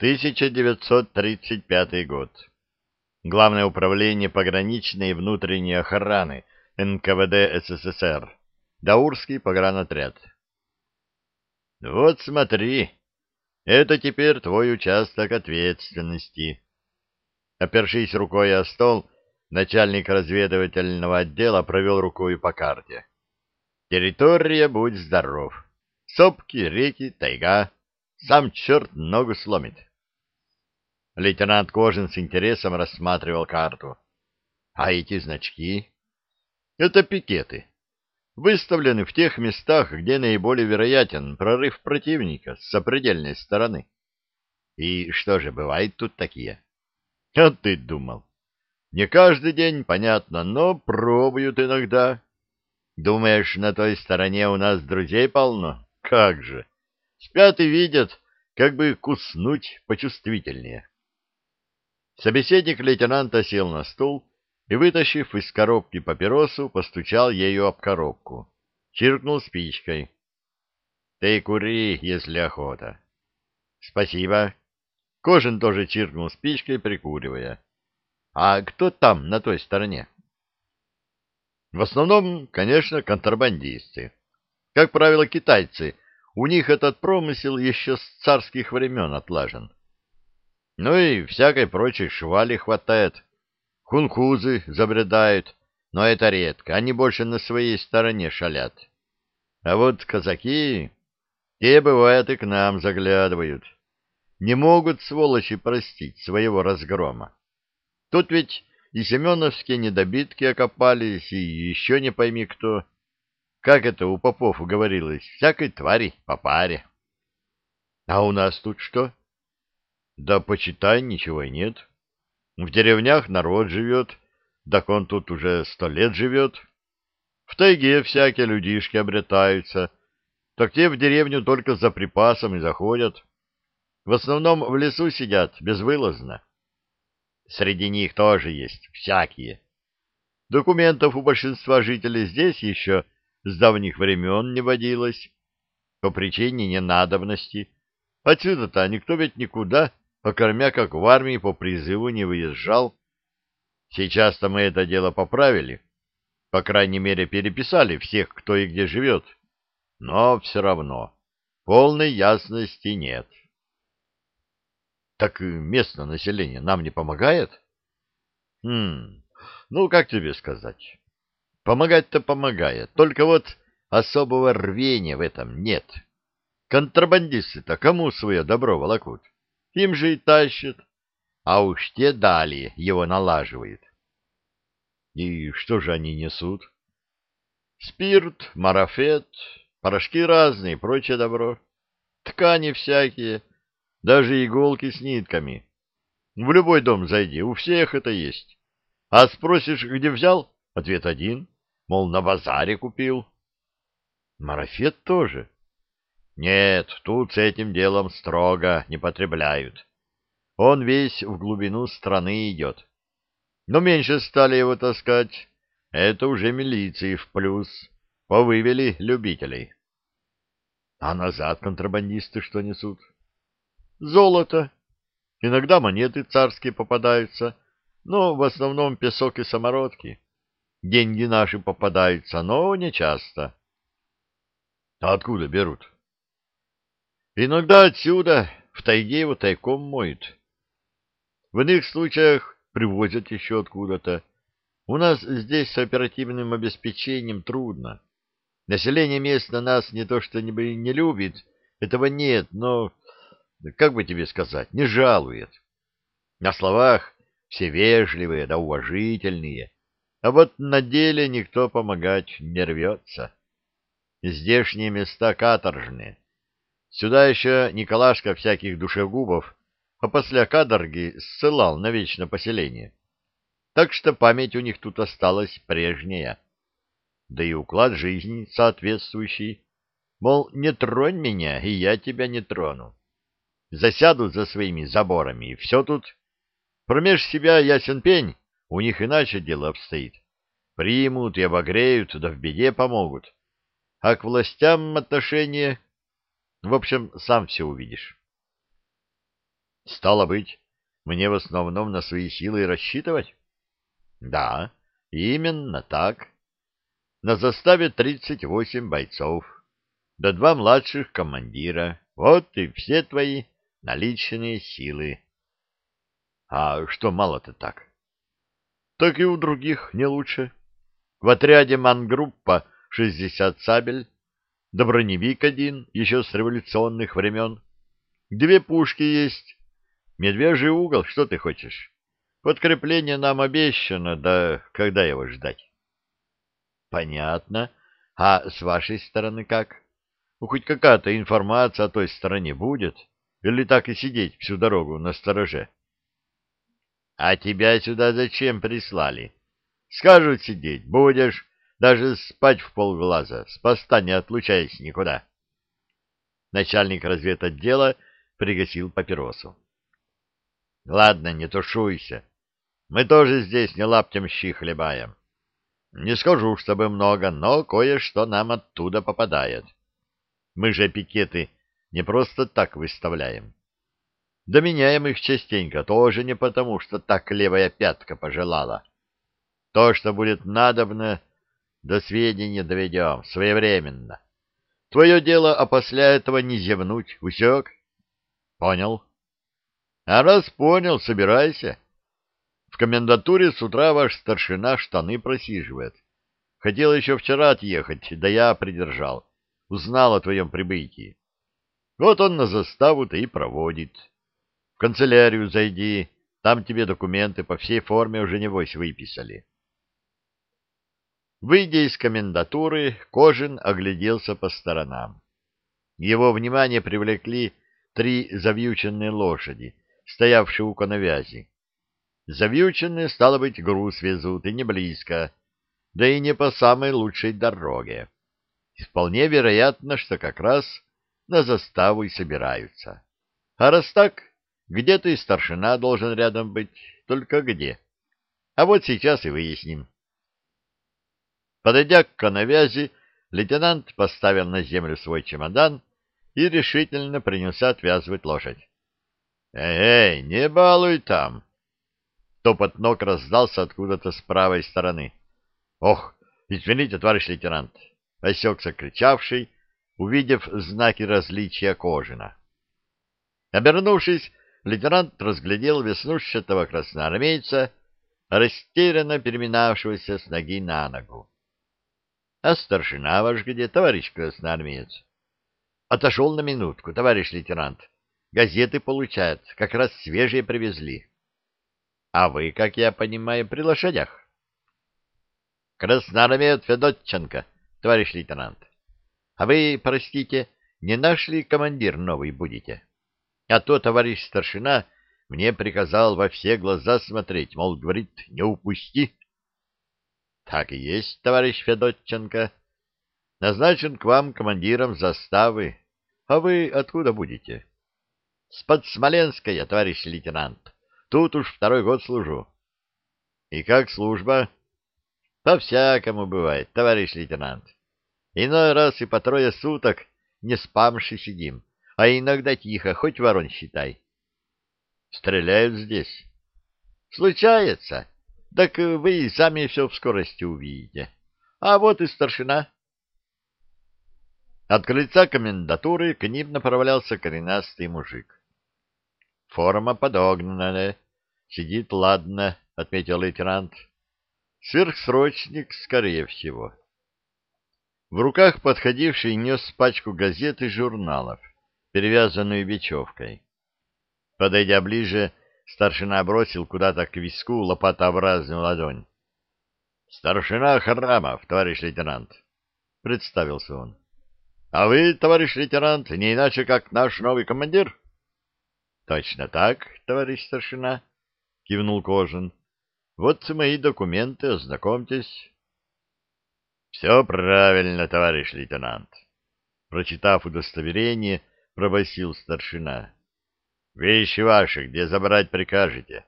1935 год. Главное управление пограничной и внутренней охраны НКВД СССР. Даурский погранотряд. Вот смотри, это теперь твой участок ответственности. Опершись рукой о стол, начальник разведывательного отдела провел рукой по карте. Территория, будь здоров. Сопки, реки, тайга. Сам черт ногу сломит. Лейтенант Кожин с интересом рассматривал карту. А эти значки? Это пикеты. Выставлены в тех местах, где наиболее вероятен прорыв противника с сопредельной стороны. И что же, бывает тут такие? А ты думал? Не каждый день, понятно, но пробуют иногда. Думаешь, на той стороне у нас друзей полно? Как же! Спят и видят, как бы куснуть почувствительнее. Собеседник лейтенанта сел на стул и, вытащив из коробки папиросу, постучал ею об коробку. Чиркнул спичкой. — Ты кури, если охота. — Спасибо. Кожин тоже чиркнул спичкой, прикуривая. — А кто там, на той стороне? — В основном, конечно, контрабандисты. Как правило, китайцы. У них этот промысел еще с царских времен отлажен. Ну и всякой прочей швали хватает. Хунхузы забредают, но это редко, они больше на своей стороне шалят. А вот казаки, те, бывает, и к нам заглядывают. Не могут, сволочи, простить своего разгрома. Тут ведь и семеновские недобитки окопались, и еще не пойми кто. Как это у попов говорилось, всякой твари по паре. А у нас тут что? Да почитай, ничего и нет. В деревнях народ живет, так он тут уже сто лет живет. В тайге всякие людишки обретаются, так те в деревню только за припасом и заходят. В основном в лесу сидят, безвылазно. Среди них тоже есть всякие. Документов у большинства жителей здесь еще с давних времен не водилось, по причине ненадобности. Отсюда-то никто ведь никуда, окормя как в армии по призыву не выезжал. Сейчас-то мы это дело поправили, по крайней мере переписали всех, кто и где живет, но все равно полной ясности нет. Так местное население нам не помогает? Хм, ну, как тебе сказать? Помогать-то помогает, только вот особого рвения в этом нет. Контрабандисты-то кому свое добро волокут? Им же и тащат, а уж те далее его налаживают. И что же они несут? Спирт, марафет, порошки разные, прочее добро. Ткани всякие, даже иголки с нитками. В любой дом зайди, у всех это есть. А спросишь, где взял? Ответ один, мол, на базаре купил. Марафет тоже. Нет, тут с этим делом строго не потребляют. Он весь в глубину страны идет. Но меньше стали его таскать. Это уже милиции в плюс. Повывели любителей. А назад контрабандисты что несут? Золото. Иногда монеты царские попадаются, но в основном песок и самородки. Деньги наши попадаются, но не часто. А откуда берут? Иногда отсюда, в тайге его тайком моют. В иных случаях привозят еще откуда-то. У нас здесь с оперативным обеспечением трудно. Население местно нас не то что не, любит, этого нет, но, как бы тебе сказать, не жалует. На словах все вежливые да уважительные, а вот на деле никто помогать не рвется. Здешние места каторжные. Сюда еще Николашка всяких душегубов, а после каторги ссылал на вечное поселение. Так что память у них тут осталась прежняя. Да и уклад жизни соответствующий. Мол, не тронь меня, и я тебя не трону. Засяду за своими заборами, и все тут. Промеж себя ясен пень, у них иначе дело обстоит. Примут и обогреют, да в беде помогут. А к властям отношение... В общем, сам все увидишь. Стало быть, мне в основном на свои силы рассчитывать? Да, именно так. На заставе 38 бойцов, да два младших командира. Вот и все твои наличные силы. А что мало-то так? Так и у других не лучше. В отряде мангруппа 60 сабель, да броневик один, еще с революционных времен. Две пушки есть. Медвежий угол, что ты хочешь? Подкрепление нам обещано, да когда его ждать? Понятно. А с вашей стороны как? Ну, хоть какая-то информация о той стороне будет? Или так и сидеть всю дорогу на стороже? А тебя сюда зачем прислали? Скажут сидеть, будешь, даже спать в полглаза, с поста не отлучаясь никуда. Начальник разведотдела пригасил папиросу. — Ладно, не тушуйся. Мы тоже здесь не лаптем щи хлебаем. Не скажу, чтобы много, но кое-что нам оттуда попадает. Мы же пикеты не просто так выставляем. Доменяем их частенько, тоже не потому, что так левая пятка пожелала. То, что будет надобно, до сведения доведем, своевременно. Твое дело, а этого не зевнуть, усек? Понял. А раз понял, собирайся. В комендатуре с утра ваш старшина штаны просиживает. Хотел еще вчера отъехать, да я придержал. Узнал о твоем прибытии. Вот он на заставу-то и проводит. В канцелярию зайди, там тебе документы по всей форме уже небось выписали. Выйдя из комендатуры, Кожин огляделся по сторонам. Его внимание привлекли три завьюченные лошади, стоявшие у коновязи. Завьюченные, стало быть, груз везут, и не близко, да и не по самой лучшей дороге. Вполне вероятно, что как раз на заставу и собираются. А раз так, где-то и старшина должен рядом быть, только где. А вот сейчас и выясним. Подойдя к коновязи, лейтенант поставил на землю свой чемодан и решительно принялся отвязывать лошадь. «Эй, эй, не балуй там!» Топот ног раздался откуда-то с правой стороны. «Ох, извините, товарищ лейтенант!» — осекся кричавший, увидев знаки различия Кожина. Обернувшись, лейтенант разглядел веснушчатого красноармейца, растерянно переминавшегося с ноги на ногу. — А старшина ваш где, товарищ красноармеец? — Отошел на минутку, товарищ лейтенант. Газеты получают, как раз свежие привезли. — А вы, как я понимаю, при лошадях? — Красноармеец Федотченко, товарищ лейтенант. А вы, простите, не нашли командир новый будете? А то товарищ старшина мне приказал во все глаза смотреть, мол, говорит, не упусти. Так и есть, товарищ Федотченко. Назначен к вам командиром заставы. А вы откуда будете? С-под Смоленска я, товарищ лейтенант. Тут уж второй год служу. И как служба? По-всякому бывает, товарищ лейтенант. Иной раз и по трое суток не спамши сидим, а иногда тихо, хоть ворон считай. Стреляют здесь. Случается. Так вы и сами все в скорости увидите. А вот и старшина. От крыльца комендатуры к ним направлялся коренастый мужик. Форма подогнанная, сидит ладно, — отметил лейтенант. Сверхсрочник, скорее всего. В руках подходивший нес пачку газет и журналов, перевязанную бечевкой. Подойдя ближе, старшина бросил куда-то к виску лопатообразную ладонь. — Старшина Храмов, товарищ лейтенант, — представился он. — А вы, товарищ лейтенант, не иначе, как наш новый командир? — Точно так, товарищ старшина, — кивнул Кожин. — Вот мои документы, ознакомьтесь. Все правильно, товарищ лейтенант. Прочитав удостоверение, пробасил старшина. Вещи ваши, где забрать прикажете?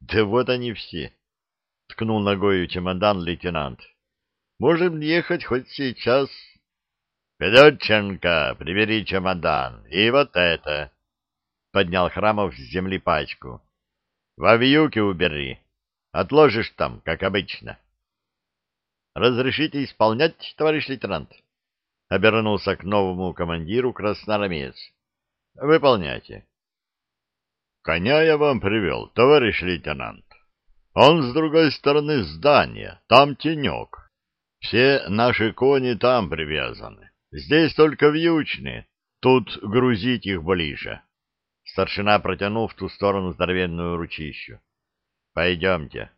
Да вот они все. Ткнул ногой чемодан лейтенант. Можем ехать хоть сейчас. Федотченко, прибери чемодан. И вот это. — поднял Храмов с земли пачку. — Во вьюки убери. Отложишь там, как обычно. — Разрешите исполнять, товарищ лейтенант? — обернулся к новому командиру красноармеец. — Выполняйте. — Коня я вам привел, товарищ лейтенант. Он с другой стороны здания, там тенек. Все наши кони там привязаны. Здесь только вьючные, тут грузить их ближе. Старшина протянул в ту сторону здоровенную ручищу. Пойдемте.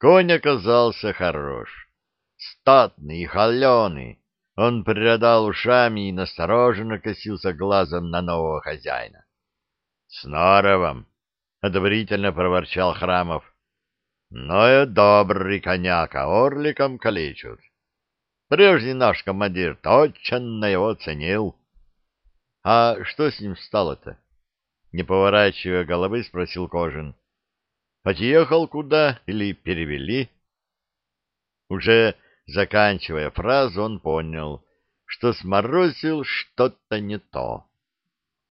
Конь оказался хорош. Статный и холеный. Он природал ушами и настороженно косился глазом на нового хозяина. — С норовом! — одобрительно проворчал Храмов. — Но и добрый коняка, орликом калечут. Прежний наш командир точно его ценил. — А что с ним стало-то? Не поворачивая головы, спросил Кожин. Отъехал куда или перевели? Уже заканчивая фразу, он понял, что сморозил что-то не то.